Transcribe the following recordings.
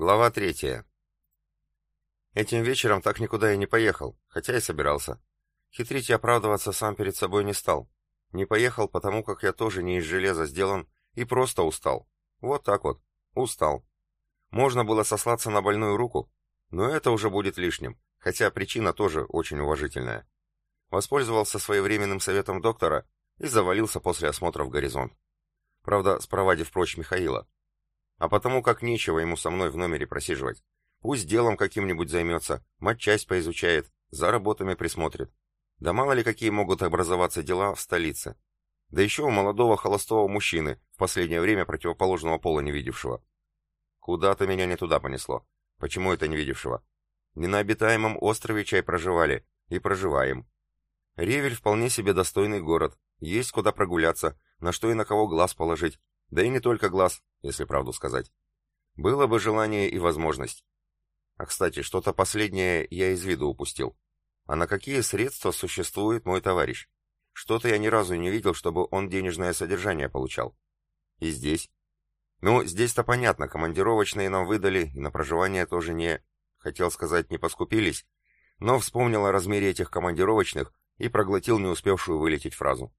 Глава третья. Этим вечером так никуда и не поехал, хотя и собирался. Хитрить и оправдываться сам перед собой не стал. Не поехал, потому как я тоже не из железа сделан и просто устал. Вот так вот. Устал. Можно было сослаться на больную руку, но это уже будет лишним, хотя причина тоже очень уважительная. Воспользовался своевременным советом доктора и завалился после осмотра в горизонт. Правда, спровадив прочь Михаила. А потому как нечего ему со мной в номере просиживать. Пусть делом каким-нибудь займется, матчасть поизучает, за работами присмотрит. Да мало ли какие могут образоваться дела в столице. Да еще у молодого холостого мужчины, в последнее время противоположного пола не видевшего. Куда-то меня не туда понесло. Почему это не видевшего? Не на обитаемом острове чай проживали, и проживаем. Ревель вполне себе достойный город, есть куда прогуляться, на что и на кого глаз положить, да и не только глаз, если правду сказать. Было бы желание и возможность. А, кстати, что-то последнее я из виду упустил. А на какие средства существует мой товарищ? Что-то я ни разу не видел, чтобы он денежное содержание получал. И здесь? Ну, здесь-то понятно, командировочные нам выдали, и на проживание тоже не... Хотел сказать, не поскупились, но вспомнил о размере этих командировочных и проглотил не успевшую вылететь фразу.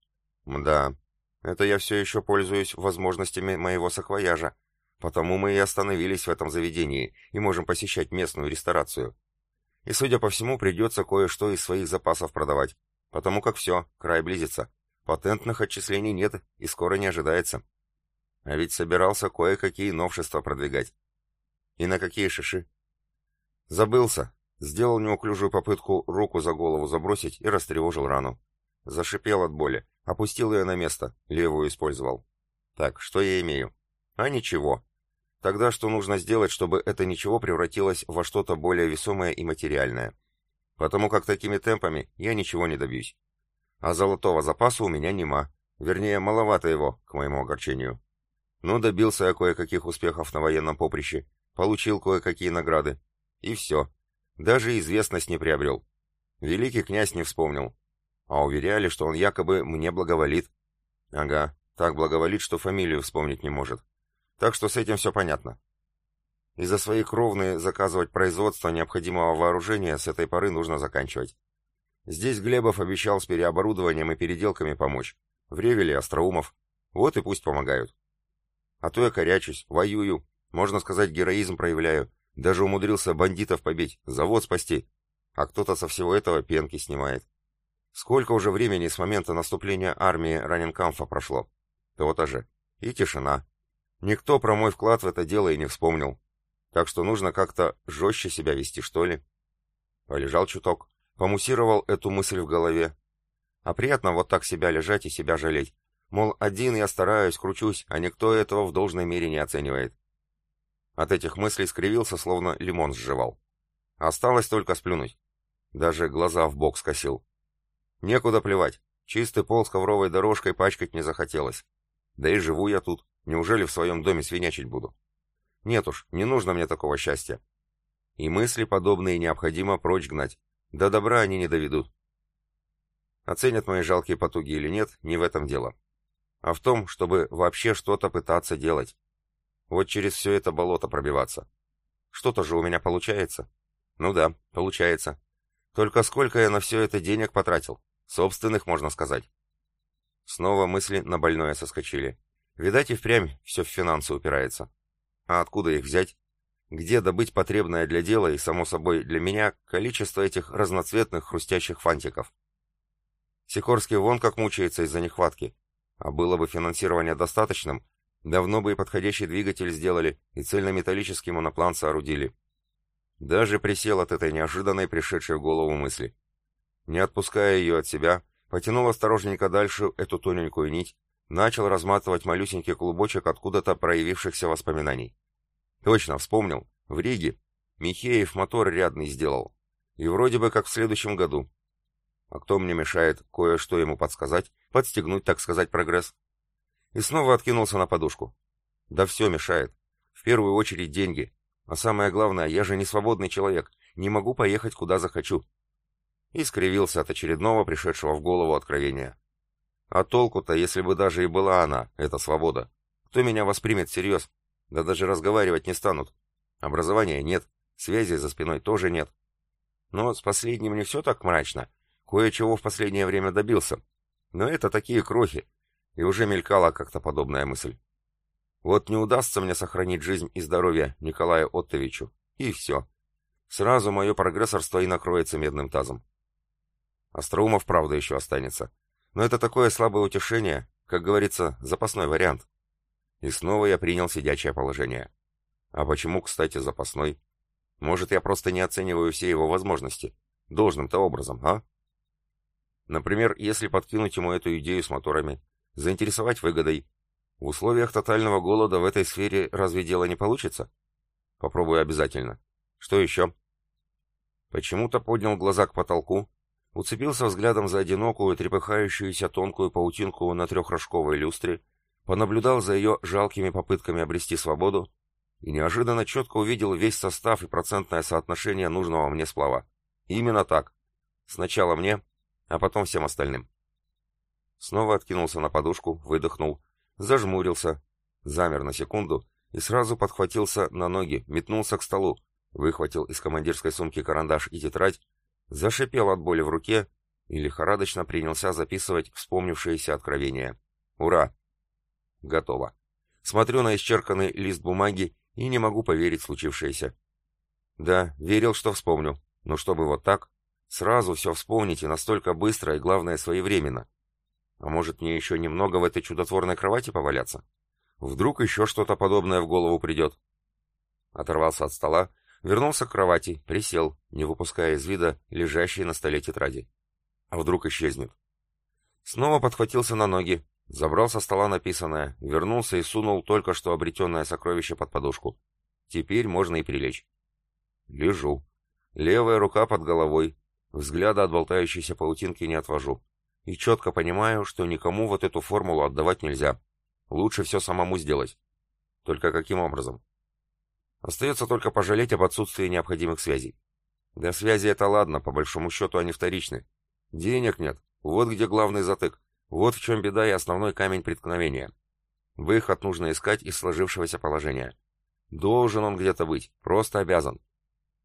Мда, это я все еще пользуюсь возможностями моего саквояжа, потому мы и остановились в этом заведении и можем посещать местную ресторацию. И, судя по всему, придется кое-что из своих запасов продавать, потому как все, край близится. Патентных отчислений нет и скоро не ожидается. А ведь собирался кое-какие новшества продвигать. И на какие шиши? Забылся. Сделал неуклюжую попытку руку за голову забросить и растревожил рану. Зашипел от боли. Опустил ее на место, левую использовал. Так, что я имею? А ничего. Тогда что нужно сделать, чтобы это ничего превратилось во что-то более весомое и материальное? Потому как такими темпами я ничего не добьюсь. А золотого запаса у меня нема. Вернее, маловато его, к моему огорчению. Ну, добился я кое-каких успехов на военном поприще, получил кое-какие награды. И все. Даже известность не приобрел. Великий князь не вспомнил, а уверяли, что он якобы мне благоволит. Ага, так благоволит, что фамилию вспомнить не может. Так что с этим все понятно. И за свои кровные заказывать производство необходимого вооружения с этой поры нужно заканчивать. Здесь Глебов обещал с переоборудованием и переделками помочь. В Ревеле Остроумов. Вот и пусть помогают. А то я корячусь, воюю, можно сказать, героизм проявляю. Даже умудрился бандитов побить, завод спасти. А кто-то со всего этого пенки снимает. Сколько уже времени с момента наступления армии Раненкамфа прошло? То-то же. И тишина. Никто про мой вклад в это дело и не вспомнил. Так что нужно как-то жестче себя вести, что ли. Полежал чуток, помуссировал эту мысль в голове. А приятно вот так себя лежать и себя жалеть. Мол, один я стараюсь, кручусь, а никто этого в должной мере не оценивает. От этих мыслей скривился, словно лимон сживал. Осталось только сплюнуть. Даже глаза в бок скосил. Некуда плевать. Чистый пол с ковровой дорожкой пачкать не захотелось. Да и живу я тут. Неужели в своем доме свинячить буду? Нет уж, не нужно мне такого счастья. И мысли подобные необходимо прочь гнать. До добра они не доведут. Оценят мои жалкие потуги или нет, не в этом дело. А в том, чтобы вообще что-то пытаться делать. Вот через все это болото пробиваться. Что-то же у меня получается. Ну да, получается. Только сколько я на все это денег потратил? Собственных, можно сказать. Снова мысли на больное соскочили. Видать, и впрямь все в финансы упирается. А откуда их взять? Где добыть потребное для дела и, само собой, для меня количество этих разноцветных хрустящих фантиков? Сикорский вон как мучается из-за нехватки. А было бы финансирование достаточным, давно бы и подходящий двигатель сделали, и цельнометаллический моноплан соорудили. Даже присел от этой неожиданной пришедшей в голову мысли. Не отпуская ее от себя, потянул осторожненько дальше эту тоненькую нить, начал разматывать малюсенький клубочек откуда-то проявившихся воспоминаний. Точно, вспомнил. В Риге. Михеев мотор рядный сделал. И вроде бы как в следующем году. А кто мне мешает кое-что ему подсказать, подстегнуть, так сказать, прогресс? И снова откинулся на подушку. Да все мешает. В первую очередь деньги. А самое главное, я же не свободный человек. Не могу поехать куда захочу и скривился от очередного пришедшего в голову откровения. А толку-то, если бы даже и была она, эта свобода? Кто меня воспримет всерьез? Да даже разговаривать не станут. Образования нет, связи за спиной тоже нет. Но с последним не все так мрачно. Кое-чего в последнее время добился. Но это такие крохи. И уже мелькала как-то подобная мысль. Вот не удастся мне сохранить жизнь и здоровье Николаю Оттовичу. И все. Сразу мое прогрессорство и накроется медным тазом. Остроумов, правда, еще останется. Но это такое слабое утешение, как говорится, запасной вариант. И снова я принял сидячее положение. А почему, кстати, запасной? Может, я просто не оцениваю все его возможности? Должным-то образом, а? Например, если подкинуть ему эту идею с моторами, заинтересовать выгодой, в условиях тотального голода в этой сфере разве дело не получится? Попробую обязательно. Что еще? Почему-то поднял глаза к потолку, уцепился взглядом за одинокую, трепыхающуюся тонкую паутинку на трехрожковой люстре, понаблюдал за ее жалкими попытками обрести свободу и неожиданно четко увидел весь состав и процентное соотношение нужного мне сплава. Именно так. Сначала мне, а потом всем остальным. Снова откинулся на подушку, выдохнул, зажмурился, замер на секунду и сразу подхватился на ноги, метнулся к столу, выхватил из командирской сумки карандаш и тетрадь, зашипел от боли в руке и лихорадочно принялся записывать вспомнившиеся откровения. Ура! Готово. Смотрю на исчерканный лист бумаги и не могу поверить в случившееся. Да, верил, что вспомню, но чтобы вот так, сразу все вспомнить и настолько быстро и, главное, своевременно. А может, мне еще немного в этой чудотворной кровати поваляться? Вдруг еще что-то подобное в голову придет? Оторвался от стола, вернулся к кровати, присел, не выпуская из вида лежащей на столе тетради. А вдруг исчезнет? Снова подхватился на ноги, Забрал со стола написанное, вернулся и сунул только что обретенное сокровище под подушку. Теперь можно и прилечь. Лежу. Левая рука под головой. Взгляда от болтающейся паутинки не отвожу. И четко понимаю, что никому вот эту формулу отдавать нельзя. Лучше все самому сделать. Только каким образом? Остается только пожалеть об отсутствии необходимых связей. Да связи это ладно, по большому счету они вторичны. Денег нет, вот где главный затык. Вот в чем беда и основной камень преткновения. Выход нужно искать из сложившегося положения. Должен он где-то быть, просто обязан.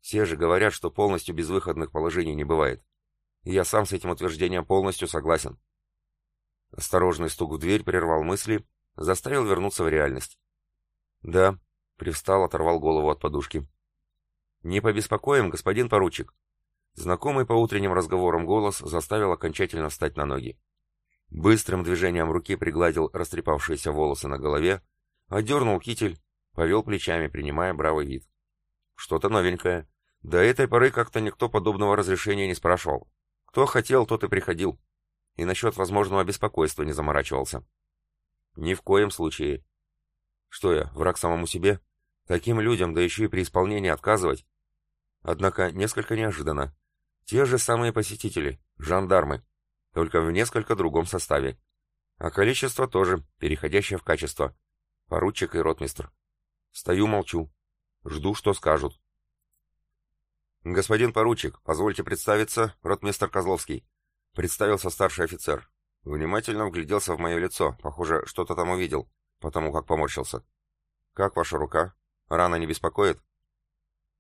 Все же говорят, что полностью безвыходных положений не бывает. И я сам с этим утверждением полностью согласен. Осторожный стук в дверь прервал мысли, заставил вернуться в реальность. «Да», — привстал, оторвал голову от подушки. «Не побеспокоим, господин поручик». Знакомый по утренним разговорам голос заставил окончательно встать на ноги. Быстрым движением руки пригладил растрепавшиеся волосы на голове, одернул китель, повел плечами, принимая бравый вид. Что-то новенькое. До этой поры как-то никто подобного разрешения не спрашивал. Кто хотел, тот и приходил. И насчет возможного беспокойства не заморачивался. Ни в коем случае. Что я, враг самому себе? Таким людям, да еще и при исполнении отказывать? Однако несколько неожиданно. Те же самые посетители, жандармы, только в несколько другом составе. А количество тоже, переходящее в качество. Поручик и ротмистр. Стою, молчу. Жду, что скажут. «Господин поручик, позвольте представиться, ротмистр Козловский», — представился старший офицер. Внимательно вгляделся в мое лицо, похоже, что-то там увидел, потому как поморщился. «Как ваша рука? Рана не беспокоит?»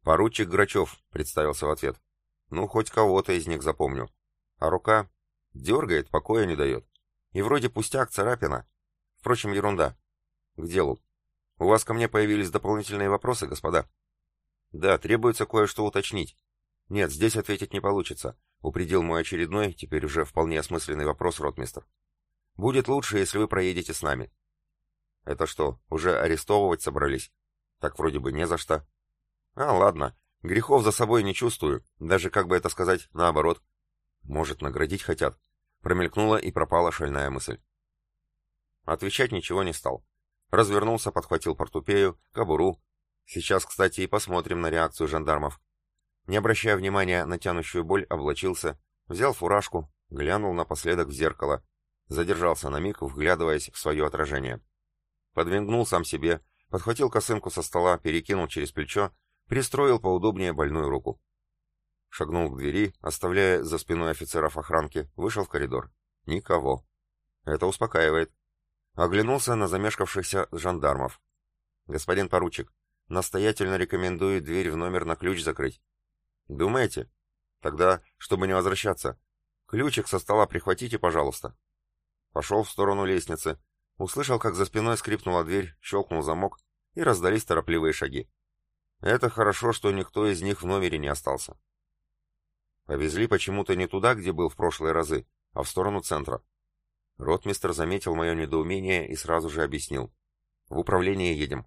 «Поручик Грачев», — представился в ответ. «Ну, хоть кого-то из них запомню. А рука? Дергает, покоя не дает. И вроде пустяк, царапина. Впрочем, ерунда. К делу. У вас ко мне появились дополнительные вопросы, господа? Да, требуется кое-что уточнить. Нет, здесь ответить не получится. Упредил мой очередной, теперь уже вполне осмысленный вопрос, ротмистр. Будет лучше, если вы проедете с нами. Это что, уже арестовывать собрались? Так вроде бы не за что. А, ладно. Грехов за собой не чувствую. Даже, как бы это сказать, наоборот. Может, наградить хотят. Промелькнула и пропала шальная мысль. Отвечать ничего не стал. Развернулся, подхватил портупею, кобуру. Сейчас, кстати, и посмотрим на реакцию жандармов. Не обращая внимания на тянущую боль, облачился, взял фуражку, глянул напоследок в зеркало, задержался на миг, вглядываясь в свое отражение. Подвингнул сам себе, подхватил косынку со стола, перекинул через плечо, пристроил поудобнее больную руку. Шагнул к двери, оставляя за спиной офицеров охранки, вышел в коридор. Никого. Это успокаивает. Оглянулся на замешкавшихся жандармов. «Господин поручик, настоятельно рекомендует дверь в номер на ключ закрыть. Думаете? Тогда, чтобы не возвращаться, ключик со стола прихватите, пожалуйста. Пошел в сторону лестницы, услышал, как за спиной скрипнула дверь, щелкнул замок, и раздались торопливые шаги. Это хорошо, что никто из них в номере не остался. Повезли почему-то не туда, где был в прошлые разы, а в сторону центра. Ротмистр заметил мое недоумение и сразу же объяснил. В управление едем.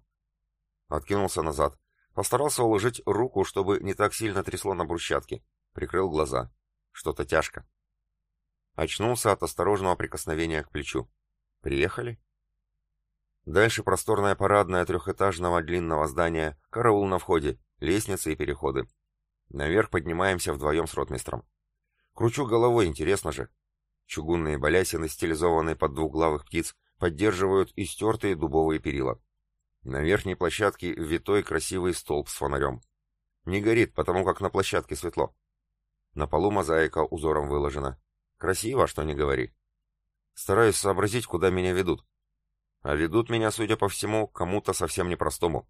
Откинулся назад. Постарался уложить руку, чтобы не так сильно трясло на брусчатке. Прикрыл глаза. Что-то тяжко. Очнулся от осторожного прикосновения к плечу. Приехали? Дальше просторная парадная трехэтажного длинного здания, караул на входе, лестницы и переходы. Наверх поднимаемся вдвоем с ротмистром. Кручу головой, интересно же. Чугунные балясины, стилизованные под двуглавых птиц, поддерживают истертые дубовые перила. На верхней площадке витой красивый столб с фонарем. Не горит, потому как на площадке светло. На полу мозаика узором выложена. Красиво, что не говори. Стараюсь сообразить, куда меня ведут. А ведут меня, судя по всему, кому-то совсем непростому.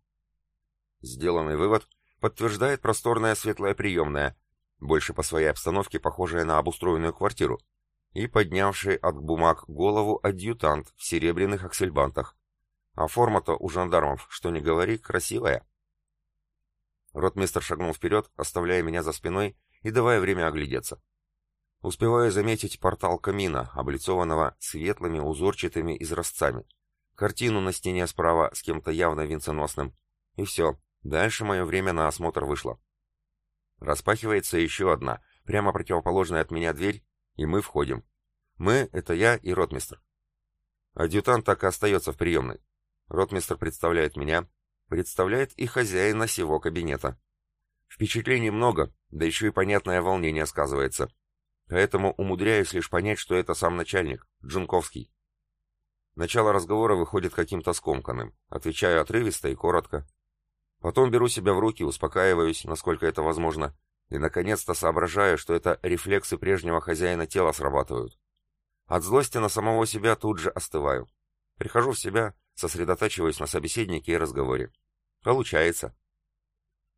Сделанный вывод подтверждает просторная светлая приемная, больше по своей обстановке похожая на обустроенную квартиру, и поднявший от бумаг голову адъютант в серебряных аксельбантах, а форма-то у жандармов, что не говори, красивая. Ротмистр шагнул вперед, оставляя меня за спиной и давая время оглядеться. Успеваю заметить портал камина, облицованного светлыми узорчатыми изразцами, картину на стене справа с кем-то явно венценосным, и все, дальше мое время на осмотр вышло. Распахивается еще одна, прямо противоположная от меня дверь, и мы входим. Мы — это я и ротмистр. Адъютант так и остается в приемной. Ротмистр представляет меня, представляет и хозяина сего кабинета. Впечатлений много, да еще и понятное волнение сказывается. Поэтому умудряюсь лишь понять, что это сам начальник, Джунковский. Начало разговора выходит каким-то скомканным. Отвечаю отрывисто и коротко. Потом беру себя в руки, успокаиваюсь, насколько это возможно, и наконец-то соображаю, что это рефлексы прежнего хозяина тела срабатывают. От злости на самого себя тут же остываю. Прихожу в себя, сосредотачиваюсь на собеседнике и разговоре. Получается.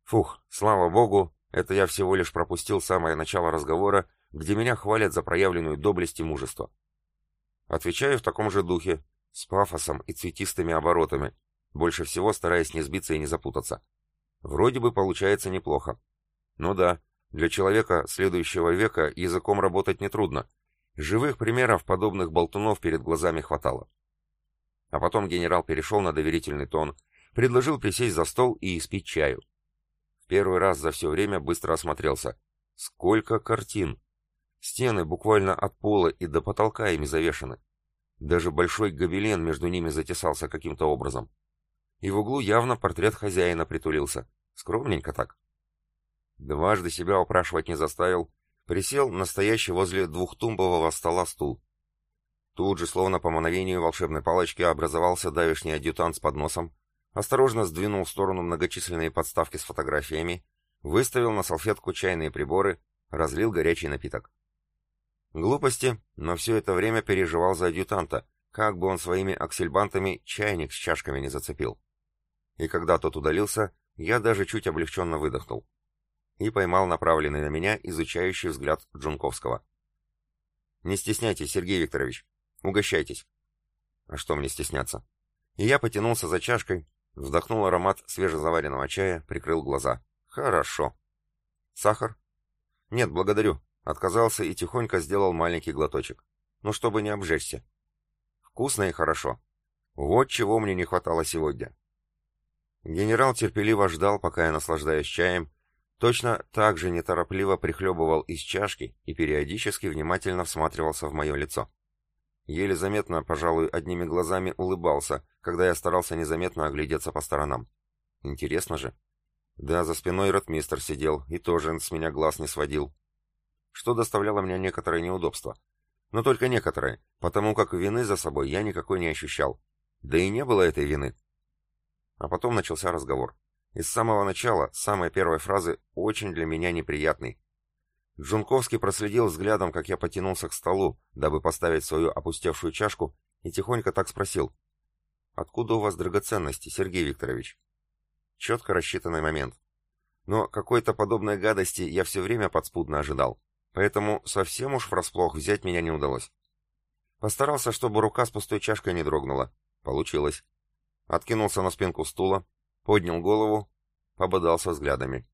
Фух, слава богу, это я всего лишь пропустил самое начало разговора, где меня хвалят за проявленную доблесть и мужество. Отвечаю в таком же духе, с пафосом и цветистыми оборотами, больше всего стараясь не сбиться и не запутаться. Вроде бы получается неплохо. Ну да, для человека следующего века языком работать нетрудно. Живых примеров подобных болтунов перед глазами хватало. А потом генерал перешел на доверительный тон, предложил присесть за стол и испить чаю. В первый раз за все время быстро осмотрелся. Сколько картин! Стены буквально от пола и до потолка ими завешаны. Даже большой гобелен между ними затесался каким-то образом. И в углу явно портрет хозяина притулился. Скромненько так. Дважды себя упрашивать не заставил. Присел настоящий возле двухтумбового стола стул. Тут же, словно по мановению волшебной палочки, образовался давишний адъютант с подносом, осторожно сдвинул в сторону многочисленные подставки с фотографиями, выставил на салфетку чайные приборы, разлил горячий напиток. Глупости, но все это время переживал за адъютанта, как бы он своими аксельбантами чайник с чашками не зацепил. И когда тот удалился, я даже чуть облегченно выдохнул. И поймал направленный на меня изучающий взгляд Джунковского. «Не стесняйтесь, Сергей Викторович. Угощайтесь. А что мне стесняться? И я потянулся за чашкой, вдохнул аромат свежезаваренного чая, прикрыл глаза. Хорошо. Сахар? Нет, благодарю. Отказался и тихонько сделал маленький глоточек. Ну, чтобы не обжечься. Вкусно и хорошо. Вот чего мне не хватало сегодня. Генерал терпеливо ждал, пока я наслаждаюсь чаем, точно так же неторопливо прихлебывал из чашки и периодически внимательно всматривался в мое лицо. Еле заметно, пожалуй, одними глазами улыбался, когда я старался незаметно оглядеться по сторонам. Интересно же. Да, за спиной ротмистер сидел и тоже с меня глаз не сводил. Что доставляло мне некоторое неудобство. Но только некоторые, потому как вины за собой я никакой не ощущал. Да и не было этой вины. А потом начался разговор. И с самого начала, самой первой фразы, очень для меня неприятный, Джунковский проследил взглядом, как я потянулся к столу, дабы поставить свою опустевшую чашку, и тихонько так спросил. «Откуда у вас драгоценности, Сергей Викторович?» четко рассчитанный момент. Но какой-то подобной гадости я все время подспудно ожидал, поэтому совсем уж врасплох взять меня не удалось. Постарался, чтобы рука с пустой чашкой не дрогнула. Получилось. Откинулся на спинку стула, поднял голову, пободался взглядами.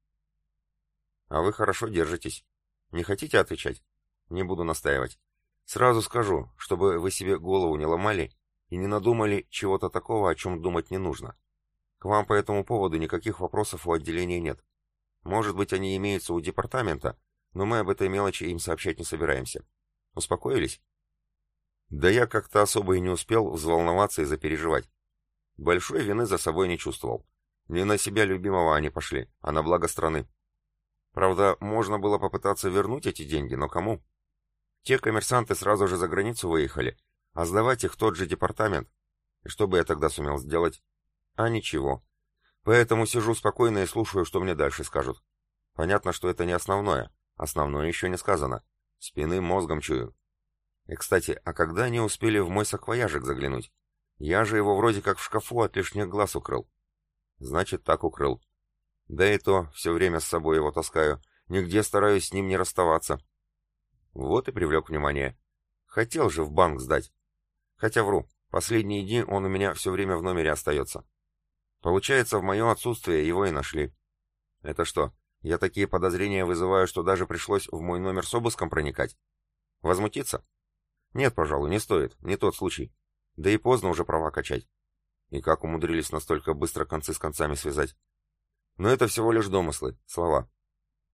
«А вы хорошо держитесь. Не хотите отвечать? Не буду настаивать. Сразу скажу, чтобы вы себе голову не ломали и не надумали чего-то такого, о чем думать не нужно. К вам по этому поводу никаких вопросов у отделения нет. Может быть, они имеются у департамента, но мы об этой мелочи им сообщать не собираемся. Успокоились? Да я как-то особо и не успел взволноваться и запереживать. Большой вины за собой не чувствовал. Не на себя любимого они пошли, а на благо страны. Правда, можно было попытаться вернуть эти деньги, но кому? Те коммерсанты сразу же за границу выехали, а сдавать их тот же департамент. И что бы я тогда сумел сделать? А ничего. Поэтому сижу спокойно и слушаю, что мне дальше скажут. Понятно, что это не основное. Основное еще не сказано. Спины мозгом чую. И, кстати, а когда они успели в мой саквояжик заглянуть? Я же его вроде как в шкафу от лишних глаз укрыл. Значит, так укрыл. Да и то, все время с собой его таскаю. Нигде стараюсь с ним не расставаться. Вот и привлек внимание. Хотел же в банк сдать. Хотя вру, последние дни он у меня все время в номере остается. Получается, в мое отсутствие его и нашли. Это что, я такие подозрения вызываю, что даже пришлось в мой номер с обыском проникать? Возмутиться? Нет, пожалуй, не стоит, не тот случай. Да и поздно уже права качать. И как умудрились настолько быстро концы с концами связать? Но это всего лишь домыслы, слова.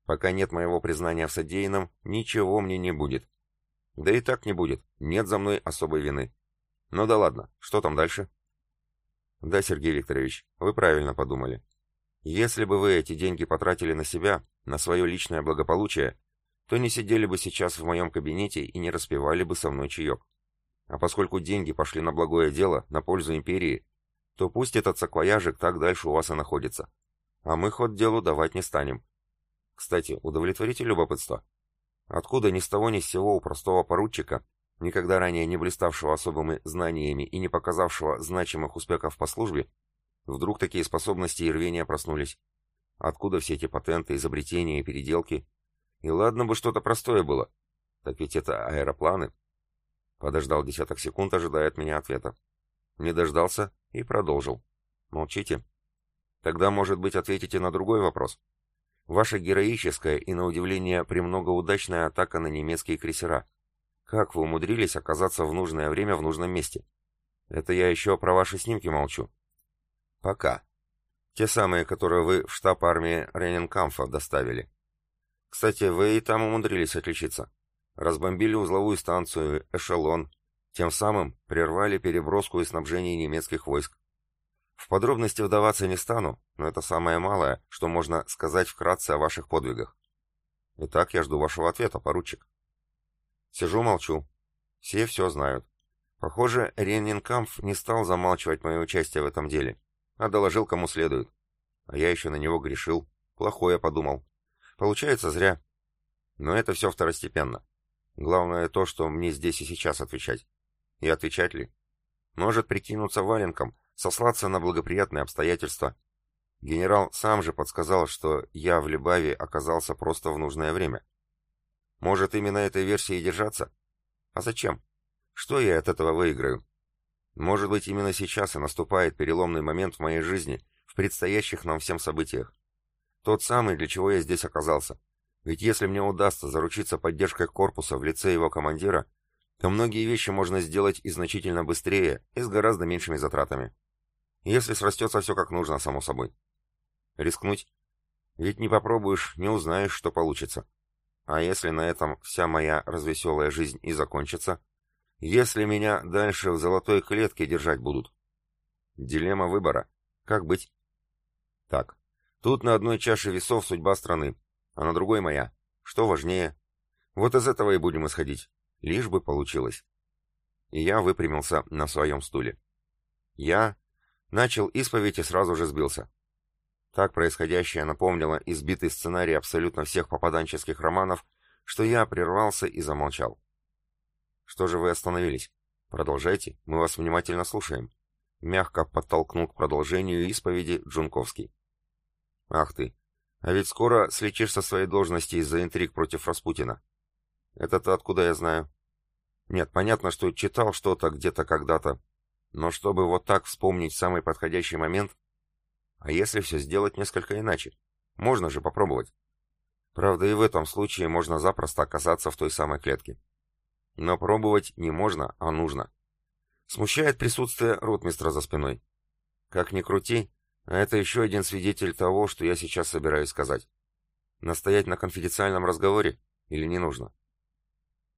Пока нет моего признания в содеянном, ничего мне не будет. Да и так не будет, нет за мной особой вины. Ну да ладно, что там дальше? Да, Сергей Викторович, вы правильно подумали. Если бы вы эти деньги потратили на себя, на свое личное благополучие, то не сидели бы сейчас в моем кабинете и не распивали бы со мной чаек. А поскольку деньги пошли на благое дело, на пользу империи, то пусть этот саквояжик так дальше у вас и находится. А мы ход делу давать не станем. Кстати, удовлетворите любопытство. Откуда ни с того ни с сего у простого поручика, никогда ранее не блиставшего особыми знаниями и не показавшего значимых успехов по службе, вдруг такие способности и рвения проснулись? Откуда все эти патенты, изобретения и переделки? И ладно бы что-то простое было. Так ведь это аэропланы. Подождал десяток секунд, ожидая от меня ответа. Не дождался и продолжил. Молчите. Тогда, может быть, ответите на другой вопрос. Ваша героическая и, на удивление, премного удачная атака на немецкие крейсера. Как вы умудрились оказаться в нужное время в нужном месте? Это я еще про ваши снимки молчу. Пока. Те самые, которые вы в штаб армии Рейненкамфа доставили. Кстати, вы и там умудрились отличиться. Разбомбили узловую станцию, эшелон, тем самым прервали переброску и снабжение немецких войск. В подробности вдаваться не стану, но это самое малое, что можно сказать вкратце о ваших подвигах. Итак, я жду вашего ответа, поручик. Сижу, молчу. Все все знают. Похоже, Реннинкамф не стал замалчивать мое участие в этом деле, а доложил кому следует. А я еще на него грешил, плохое подумал. Получается, зря. Но это все второстепенно. Главное то, что мне здесь и сейчас отвечать. И отвечать ли? Может прикинуться валенком, сослаться на благоприятные обстоятельства. Генерал сам же подсказал, что я в Либаве оказался просто в нужное время. Может, именно этой версии держаться? А зачем? Что я от этого выиграю? Может быть, именно сейчас и наступает переломный момент в моей жизни, в предстоящих нам всем событиях. Тот самый, для чего я здесь оказался. Ведь если мне удастся заручиться поддержкой корпуса в лице его командира, то многие вещи можно сделать и значительно быстрее, и с гораздо меньшими затратами. Если срастется все как нужно, само собой. Рискнуть? Ведь не попробуешь, не узнаешь, что получится. А если на этом вся моя развеселая жизнь и закончится? Если меня дальше в золотой клетке держать будут? Дилемма выбора. Как быть? Так, тут на одной чаше весов судьба страны, а на другой моя. Что важнее? Вот из этого и будем исходить. Лишь бы получилось. И я выпрямился на своем стуле. Я начал исповедь и сразу же сбился. Так происходящее напомнило избитый сценарий абсолютно всех попаданческих романов, что я прервался и замолчал. «Что же вы остановились? Продолжайте, мы вас внимательно слушаем», — мягко подтолкнул к продолжению исповеди Джунковский. Ах ты. А ведь скоро слетишь со своей должности из-за интриг против Распутина. Это-то откуда я знаю? Нет, понятно, что читал что-то где-то когда-то. Но чтобы вот так вспомнить самый подходящий момент... А если все сделать несколько иначе? Можно же попробовать. Правда, и в этом случае можно запросто оказаться в той самой клетке. Но пробовать не можно, а нужно. Смущает присутствие ротмистра за спиной. Как ни крути, а это еще один свидетель того, что я сейчас собираюсь сказать. Настоять на конфиденциальном разговоре или не нужно?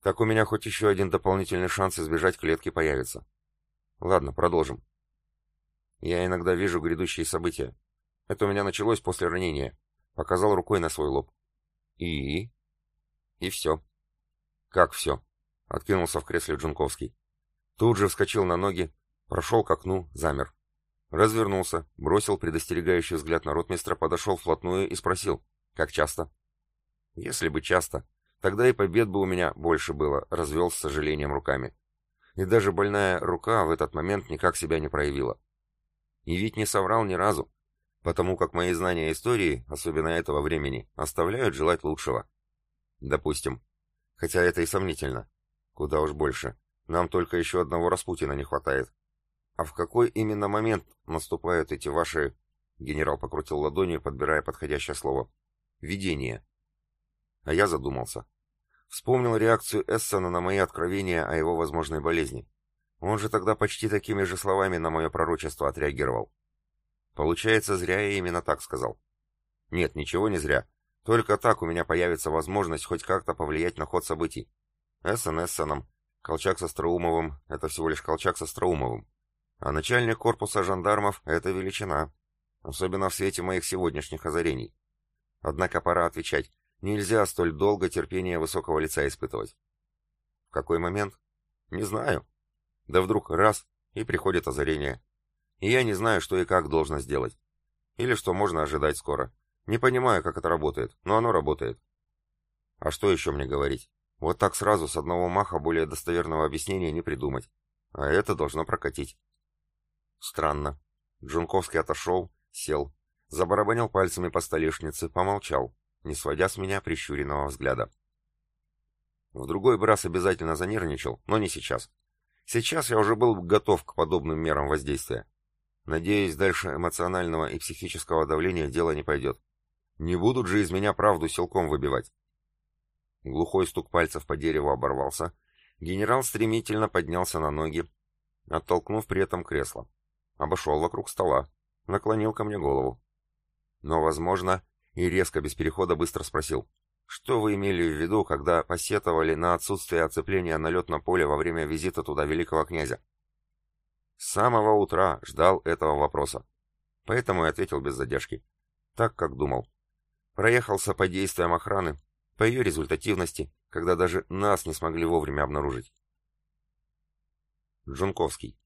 Так у меня хоть еще один дополнительный шанс избежать клетки появится. Ладно, продолжим. Я иногда вижу грядущие события. Это у меня началось после ранения. Показал рукой на свой лоб. И? И все. Как все? Откинулся в кресле Джунковский. Тут же вскочил на ноги, прошел к окну, замер. Развернулся, бросил предостерегающий взгляд на ротмистра, подошел вплотную и спросил, как часто? Если бы часто, тогда и побед бы у меня больше было, развел с сожалением руками. И даже больная рука в этот момент никак себя не проявила. И ведь не соврал ни разу, потому как мои знания истории, особенно этого времени, оставляют желать лучшего. Допустим. Хотя это и сомнительно. Куда уж больше. Нам только еще одного Распутина не хватает. А в какой именно момент наступают эти ваши... Генерал покрутил ладонью, подбирая подходящее слово. Видение. А я задумался. Вспомнил реакцию Эссена на мои откровения о его возможной болезни. Он же тогда почти такими же словами на мое пророчество отреагировал. Получается, зря я именно так сказал. Нет, ничего не зря. Только так у меня появится возможность хоть как-то повлиять на ход событий. Эссен Эссеном, Колчак со Страумовым — это всего лишь Колчак со Страумовым. А начальник корпуса жандармов — это величина, особенно в свете моих сегодняшних озарений. Однако пора отвечать. Нельзя столь долго терпение высокого лица испытывать. В какой момент? Не знаю. Да вдруг раз, и приходит озарение. И я не знаю, что и как должно сделать. Или что можно ожидать скоро. Не понимаю, как это работает, но оно работает. А что еще мне говорить? Вот так сразу с одного маха более достоверного объяснения не придумать. А это должно прокатить. Странно. Джунковский отошел, сел, забарабанил пальцами по столешнице, помолчал, не сводя с меня прищуренного взгляда. В другой бы раз обязательно занервничал, но не сейчас. Сейчас я уже был готов к подобным мерам воздействия. Надеюсь, дальше эмоционального и психического давления дело не пойдет. Не будут же из меня правду силком выбивать. Глухой стук пальцев по дереву оборвался. Генерал стремительно поднялся на ноги, оттолкнув при этом кресло обошел вокруг стола, наклонил ко мне голову. Но, возможно, и резко, без перехода, быстро спросил, что вы имели в виду, когда посетовали на отсутствие оцепления на летном поле во время визита туда великого князя? С самого утра ждал этого вопроса. Поэтому и ответил без задержки. Так, как думал. Проехался по действиям охраны, по ее результативности, когда даже нас не смогли вовремя обнаружить. Джунковский.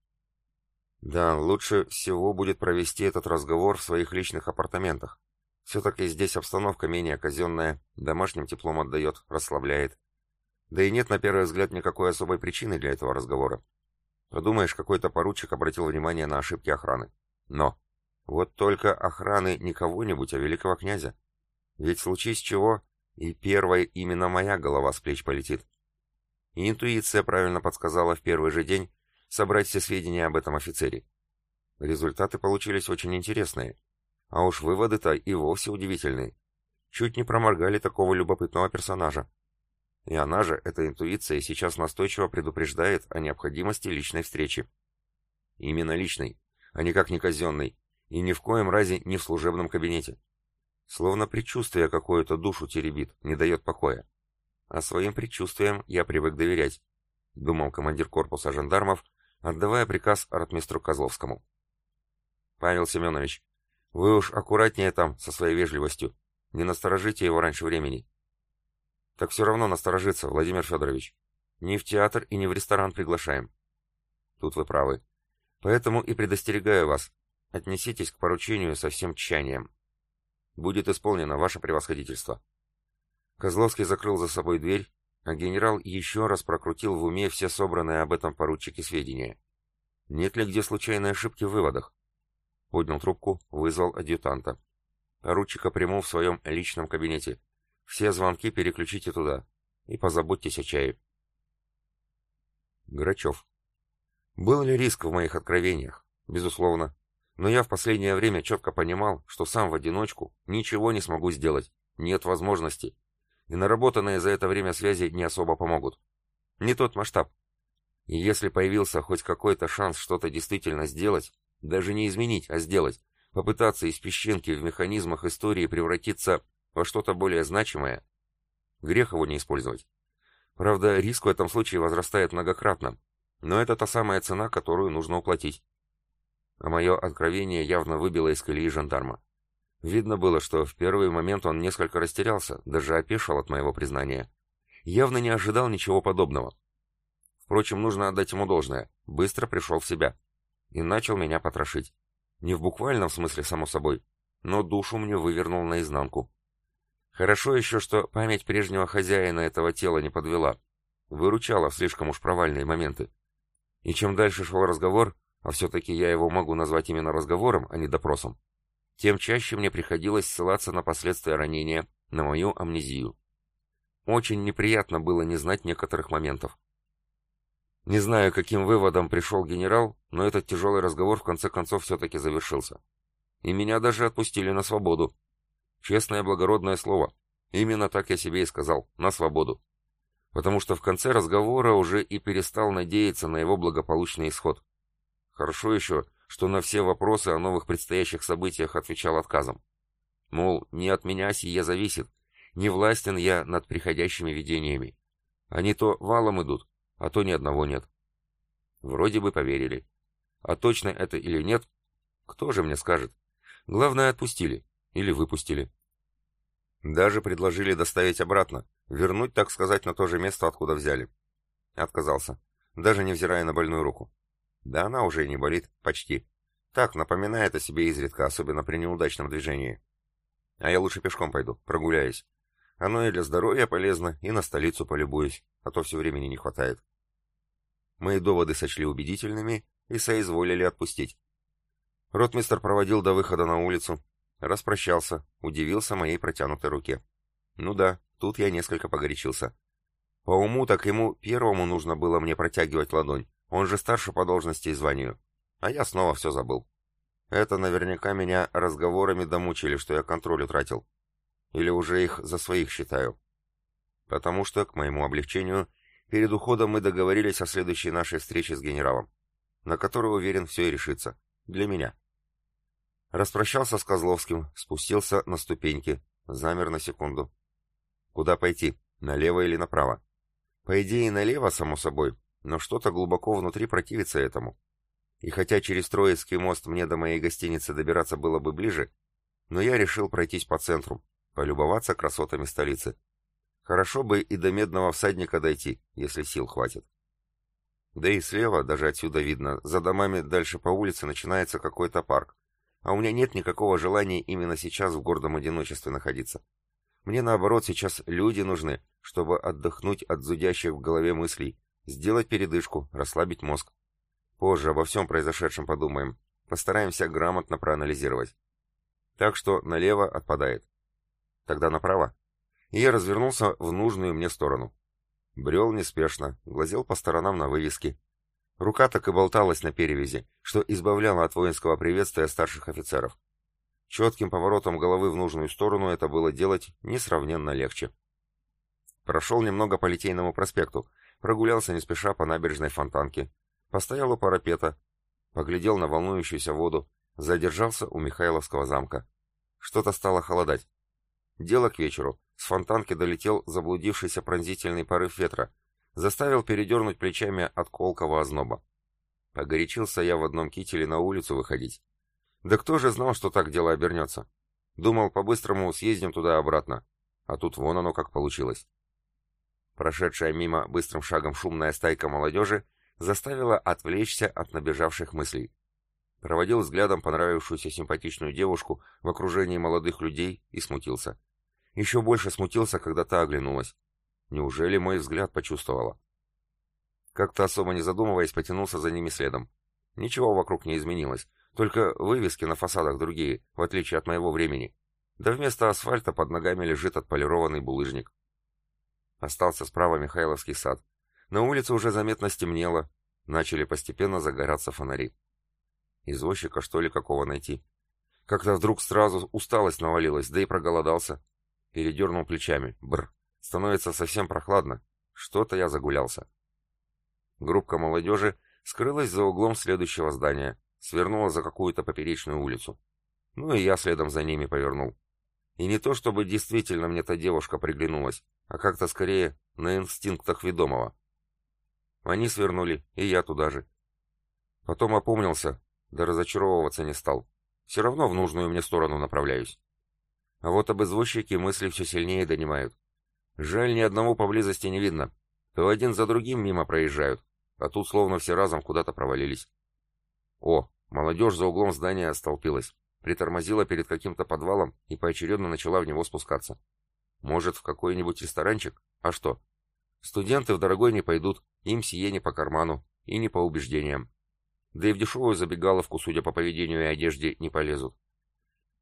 Да, лучше всего будет провести этот разговор в своих личных апартаментах. Все-таки здесь обстановка менее казенная, домашним теплом отдает, расслабляет. Да и нет на первый взгляд никакой особой причины для этого разговора. Подумаешь, какой-то поручик обратил внимание на ошибки охраны. Но! Вот только охраны не кого-нибудь, а великого князя. Ведь случись чего, и первой именно моя голова с плеч полетит. И интуиция правильно подсказала в первый же день, собрать все сведения об этом офицере. Результаты получились очень интересные. А уж выводы-то и вовсе удивительные. Чуть не проморгали такого любопытного персонажа. И она же, эта интуиция, сейчас настойчиво предупреждает о необходимости личной встречи. Именно личной, а никак не казенной, и ни в коем разе не в служебном кабинете. Словно предчувствие какое-то душу теребит, не дает покоя. А своим предчувствиям я привык доверять, думал командир корпуса жандармов, отдавая приказ ротмистру Козловскому. «Павел Семенович, вы уж аккуратнее там со своей вежливостью. Не насторожите его раньше времени». «Так все равно насторожиться, Владимир Федорович. Не в театр и не в ресторан приглашаем». «Тут вы правы. Поэтому и предостерегаю вас. Отнеситесь к поручению со всем тщанием. Будет исполнено ваше превосходительство». Козловский закрыл за собой дверь а генерал еще раз прокрутил в уме все собранные об этом поручике сведения. Нет ли где случайной ошибки в выводах? Поднял трубку, вызвал адъютанта. Поручика приму в своем личном кабинете. Все звонки переключите туда. И позаботьтесь о чае. Грачев. Был ли риск в моих откровениях? Безусловно. Но я в последнее время четко понимал, что сам в одиночку ничего не смогу сделать. Нет возможности. И наработанные за это время связи не особо помогут. Не тот масштаб. И если появился хоть какой-то шанс что-то действительно сделать, даже не изменить, а сделать, попытаться из песчинки в механизмах истории превратиться во что-то более значимое, грех его не использовать. Правда, риск в этом случае возрастает многократно, но это та самая цена, которую нужно уплатить. А мое откровение явно выбило из колеи жандарма. Видно было, что в первый момент он несколько растерялся, даже опешил от моего признания. Явно не ожидал ничего подобного. Впрочем, нужно отдать ему должное. Быстро пришел в себя. И начал меня потрошить. Не в буквальном смысле, само собой, но душу мне вывернул наизнанку. Хорошо еще, что память прежнего хозяина этого тела не подвела. Выручала в слишком уж провальные моменты. И чем дальше шел разговор, а все-таки я его могу назвать именно разговором, а не допросом, тем чаще мне приходилось ссылаться на последствия ранения, на мою амнезию. Очень неприятно было не знать некоторых моментов. Не знаю, каким выводом пришел генерал, но этот тяжелый разговор в конце концов все-таки завершился. И меня даже отпустили на свободу. Честное благородное слово. Именно так я себе и сказал, на свободу. Потому что в конце разговора уже и перестал надеяться на его благополучный исход. Хорошо еще, что на все вопросы о новых предстоящих событиях отвечал отказом. Мол, не от меня сие зависит, не властен я над приходящими видениями. Они то валом идут, а то ни одного нет. Вроде бы поверили. А точно это или нет, кто же мне скажет? Главное, отпустили. Или выпустили. Даже предложили доставить обратно, вернуть, так сказать, на то же место, откуда взяли. Отказался, даже невзирая на больную руку. Да она уже и не болит, почти. Так, напоминает о себе изредка, особенно при неудачном движении. А я лучше пешком пойду, прогуляюсь. Оно и для здоровья полезно, и на столицу полюбуюсь, а то все времени не хватает. Мои доводы сочли убедительными и соизволили отпустить. Ротмистер проводил до выхода на улицу, распрощался, удивился моей протянутой руке. Ну да, тут я несколько погорячился. По уму так ему первому нужно было мне протягивать ладонь, он же старше по должности и званию. А я снова все забыл. Это наверняка меня разговорами домучили, что я контроль утратил. Или уже их за своих считаю. Потому что, к моему облегчению, перед уходом мы договорились о следующей нашей встрече с генералом, на которой, уверен, все и решится. Для меня. Распрощался с Козловским, спустился на ступеньки, замер на секунду. Куда пойти, налево или направо? По идее, налево, само собой, но что-то глубоко внутри противится этому. И хотя через Троицкий мост мне до моей гостиницы добираться было бы ближе, но я решил пройтись по центру, полюбоваться красотами столицы. Хорошо бы и до Медного всадника дойти, если сил хватит. Да и слева, даже отсюда видно, за домами дальше по улице начинается какой-то парк. А у меня нет никакого желания именно сейчас в гордом одиночестве находиться. Мне наоборот сейчас люди нужны, чтобы отдохнуть от зудящих в голове мыслей, Сделать передышку, расслабить мозг. Позже обо всем произошедшем подумаем. Постараемся грамотно проанализировать. Так что налево отпадает. Тогда направо. И я развернулся в нужную мне сторону. Брел неспешно, глазел по сторонам на вывески. Рука так и болталась на перевязи, что избавляла от воинского приветствия старших офицеров. Четким поворотом головы в нужную сторону это было делать несравненно легче. Прошел немного по Литейному проспекту, Прогулялся не спеша по набережной Фонтанке. Постоял у парапета. Поглядел на волнующуюся воду. Задержался у Михайловского замка. Что-то стало холодать. Дело к вечеру. С фонтанки долетел заблудившийся пронзительный порыв ветра. Заставил передернуть плечами от колкого озноба. Погорячился я в одном кителе на улицу выходить. Да кто же знал, что так дело обернется? Думал, по-быстрому съездим туда-обратно. А тут вон оно как получилось. Прошедшая мимо быстрым шагом шумная стайка молодежи заставила отвлечься от набежавших мыслей. Проводил взглядом понравившуюся симпатичную девушку в окружении молодых людей и смутился. Еще больше смутился, когда та оглянулась. Неужели мой взгляд почувствовала? Как-то особо не задумываясь, потянулся за ними следом. Ничего вокруг не изменилось, только вывески на фасадах другие, в отличие от моего времени. Да вместо асфальта под ногами лежит отполированный булыжник. Остался справа Михайловский сад. На улице уже заметно стемнело, начали постепенно загораться фонари. Извозчика, что ли, какого найти? Как-то вдруг сразу усталость навалилась, да и проголодался. Передернул плечами. Бр. Становится совсем прохладно. Что-то я загулялся. Группка молодежи скрылась за углом следующего здания, свернула за какую-то поперечную улицу. Ну и я следом за ними повернул. И не то, чтобы действительно мне та девушка приглянулась, а как-то скорее на инстинктах ведомого. Они свернули, и я туда же. Потом опомнился, да разочаровываться не стал. Все равно в нужную мне сторону направляюсь. А вот об извозчике мысли все сильнее донимают. Жаль, ни одного поблизости не видно. То один за другим мимо проезжают, а тут словно все разом куда-то провалились. О, молодежь за углом здания столпилась, притормозила перед каким-то подвалом и поочередно начала в него спускаться. Может, в какой-нибудь ресторанчик? А что? Студенты в дорогой не пойдут, им сие не по карману и не по убеждениям. Да и в дешевую забегаловку, судя по поведению и одежде, не полезут.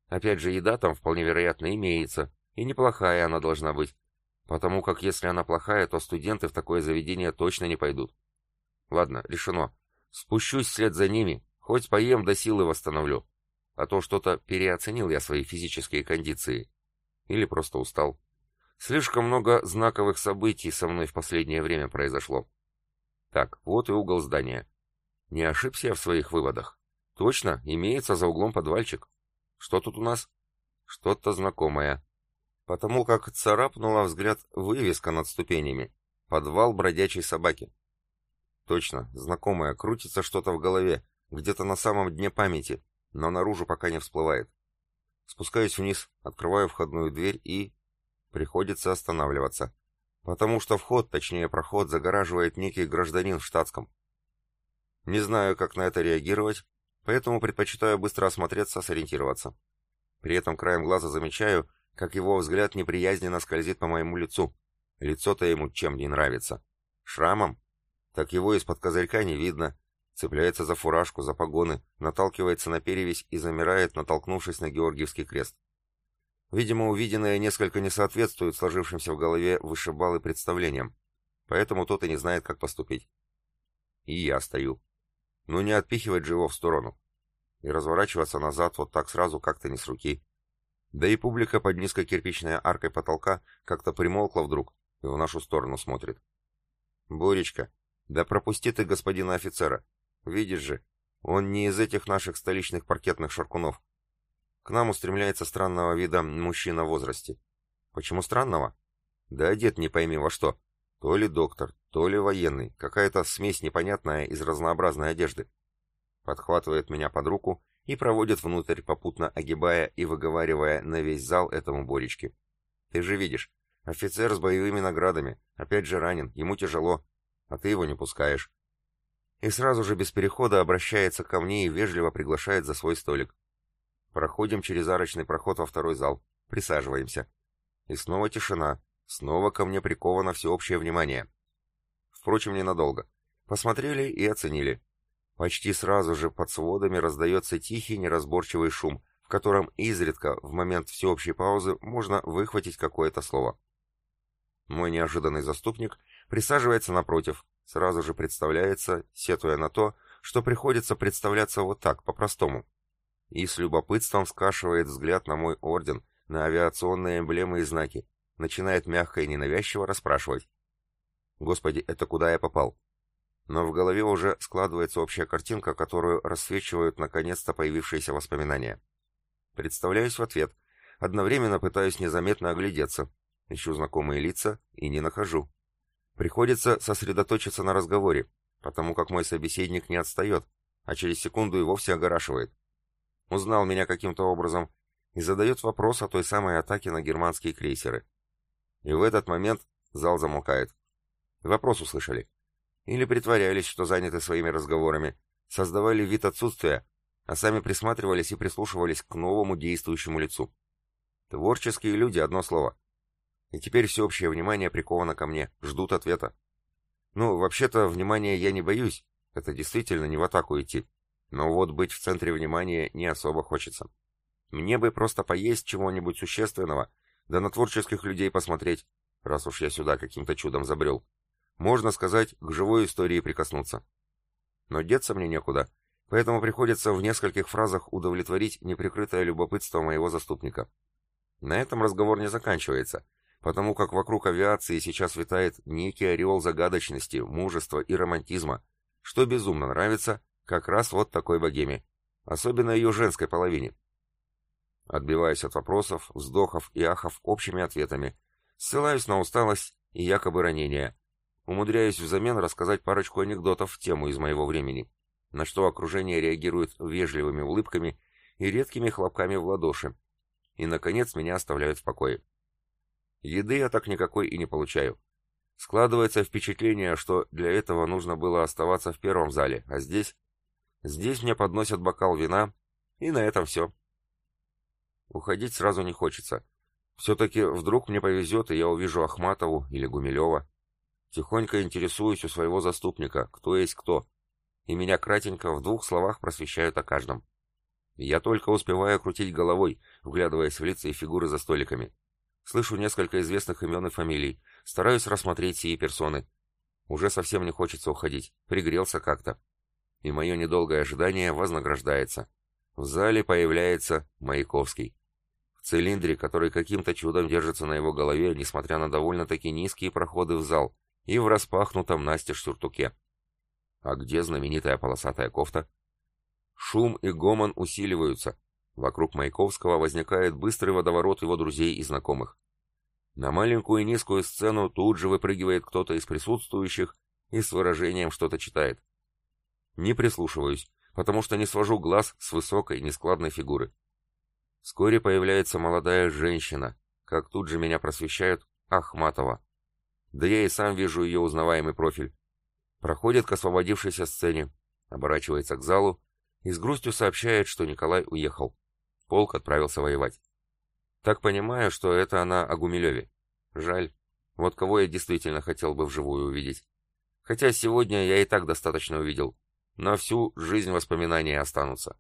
Опять же, еда там вполне вероятно имеется, и неплохая она должна быть, потому как если она плохая, то студенты в такое заведение точно не пойдут. Ладно, решено. Спущусь вслед за ними, хоть поем до силы восстановлю. А то что-то переоценил я свои физические кондиции. Или просто устал. Слишком много знаковых событий со мной в последнее время произошло. Так, вот и угол здания. Не ошибся я в своих выводах. Точно, имеется за углом подвальчик. Что тут у нас? Что-то знакомое. Потому как царапнула взгляд вывеска над ступенями. Подвал бродячей собаки. Точно, знакомое, крутится что-то в голове, где-то на самом дне памяти, но наружу пока не всплывает. Спускаюсь вниз, открываю входную дверь и... Приходится останавливаться. Потому что вход, точнее проход, загораживает некий гражданин в штатском. Не знаю, как на это реагировать, поэтому предпочитаю быстро осмотреться, сориентироваться. При этом краем глаза замечаю, как его взгляд неприязненно скользит по моему лицу. Лицо-то ему чем не нравится. Шрамом? Так его из-под козырька не видно. Цепляется за фуражку, за погоны, наталкивается на перевязь и замирает, натолкнувшись на Георгиевский крест. Видимо, увиденное несколько не соответствует сложившимся в голове вышибалы представлениям, поэтому тот и не знает, как поступить. И я стою. Ну не отпихивать же его в сторону. И разворачиваться назад вот так сразу как-то не с руки. Да и публика под низкой кирпичной аркой потолка как-то примолкла вдруг и в нашу сторону смотрит. «Боречка, да пропусти ты господина офицера. Видишь же, он не из этих наших столичных паркетных шаркунов. К нам устремляется странного вида мужчина в возрасте. Почему странного? Да одет не пойми во что. То ли доктор, то ли военный, какая-то смесь непонятная из разнообразной одежды. Подхватывает меня под руку и проводит внутрь, попутно огибая и выговаривая на весь зал этому Боречке. Ты же видишь, офицер с боевыми наградами, опять же ранен, ему тяжело, а ты его не пускаешь. И сразу же без перехода обращается ко мне и вежливо приглашает за свой столик. Проходим через арочный проход во второй зал. Присаживаемся. И снова тишина. Снова ко мне приковано всеобщее внимание. Впрочем, ненадолго. Посмотрели и оценили. Почти сразу же под сводами раздается тихий неразборчивый шум, в котором изредка, в момент всеобщей паузы, можно выхватить какое-то слово. Мой неожиданный заступник присаживается напротив, сразу же представляется, сетуя на то, что приходится представляться вот так, по-простому, и с любопытством скашивает взгляд на мой орден, на авиационные эмблемы и знаки, начинает мягко и ненавязчиво расспрашивать. Господи, это куда я попал? Но в голове уже складывается общая картинка, которую рассвечивают наконец-то появившиеся воспоминания. Представляюсь в ответ, одновременно пытаюсь незаметно оглядеться, ищу знакомые лица и не нахожу. Приходится сосредоточиться на разговоре, потому как мой собеседник не отстает, а через секунду и вовсе огорашивает узнал меня каким-то образом и задает вопрос о той самой атаке на германские крейсеры. И в этот момент зал замолкает. Вопрос услышали. Или притворялись, что заняты своими разговорами, создавали вид отсутствия, а сами присматривались и прислушивались к новому действующему лицу. Творческие люди, одно слово. И теперь всеобщее внимание приковано ко мне, ждут ответа. Ну, вообще-то, внимания я не боюсь, это действительно не в атаку идти. Но вот быть в центре внимания не особо хочется. Мне бы просто поесть чего-нибудь существенного, да на творческих людей посмотреть, раз уж я сюда каким-то чудом забрел. Можно сказать, к живой истории прикоснуться. Но деться мне некуда, поэтому приходится в нескольких фразах удовлетворить неприкрытое любопытство моего заступника. На этом разговор не заканчивается, потому как вокруг авиации сейчас витает некий ореол загадочности, мужества и романтизма, что безумно нравится как раз вот такой богеме, особенно ее женской половине. Отбиваясь от вопросов, вздохов и ахов общими ответами, ссылаюсь на усталость и якобы ранения, умудряюсь взамен рассказать парочку анекдотов в тему из моего времени, на что окружение реагирует вежливыми улыбками и редкими хлопками в ладоши, и, наконец, меня оставляют в покое. Еды я так никакой и не получаю. Складывается впечатление, что для этого нужно было оставаться в первом зале, а здесь... Здесь мне подносят бокал вина, и на этом все. Уходить сразу не хочется. Все-таки вдруг мне повезет, и я увижу Ахматову или Гумилева. Тихонько интересуюсь у своего заступника, кто есть кто, и меня кратенько в двух словах просвещают о каждом. Я только успеваю крутить головой, вглядываясь в лица и фигуры за столиками. Слышу несколько известных имен и фамилий, стараюсь рассмотреть сии персоны. Уже совсем не хочется уходить, пригрелся как-то. И мое недолгое ожидание вознаграждается. В зале появляется Маяковский. В цилиндре, который каким-то чудом держится на его голове, несмотря на довольно-таки низкие проходы в зал, и в распахнутом настежь сюртуке. А где знаменитая полосатая кофта? Шум и гомон усиливаются. Вокруг Маяковского возникает быстрый водоворот его друзей и знакомых. На маленькую и низкую сцену тут же выпрыгивает кто-то из присутствующих и с выражением что-то читает. Не прислушиваюсь, потому что не свожу глаз с высокой, нескладной фигуры. Вскоре появляется молодая женщина, как тут же меня просвещают, Ахматова. Да я и сам вижу ее узнаваемый профиль. Проходит к освободившейся сцене, оборачивается к залу и с грустью сообщает, что Николай уехал. Полк отправился воевать. Так понимаю, что это она о Гумилеве. Жаль. Вот кого я действительно хотел бы вживую увидеть. Хотя сегодня я и так достаточно увидел. На всю жизнь воспоминания останутся.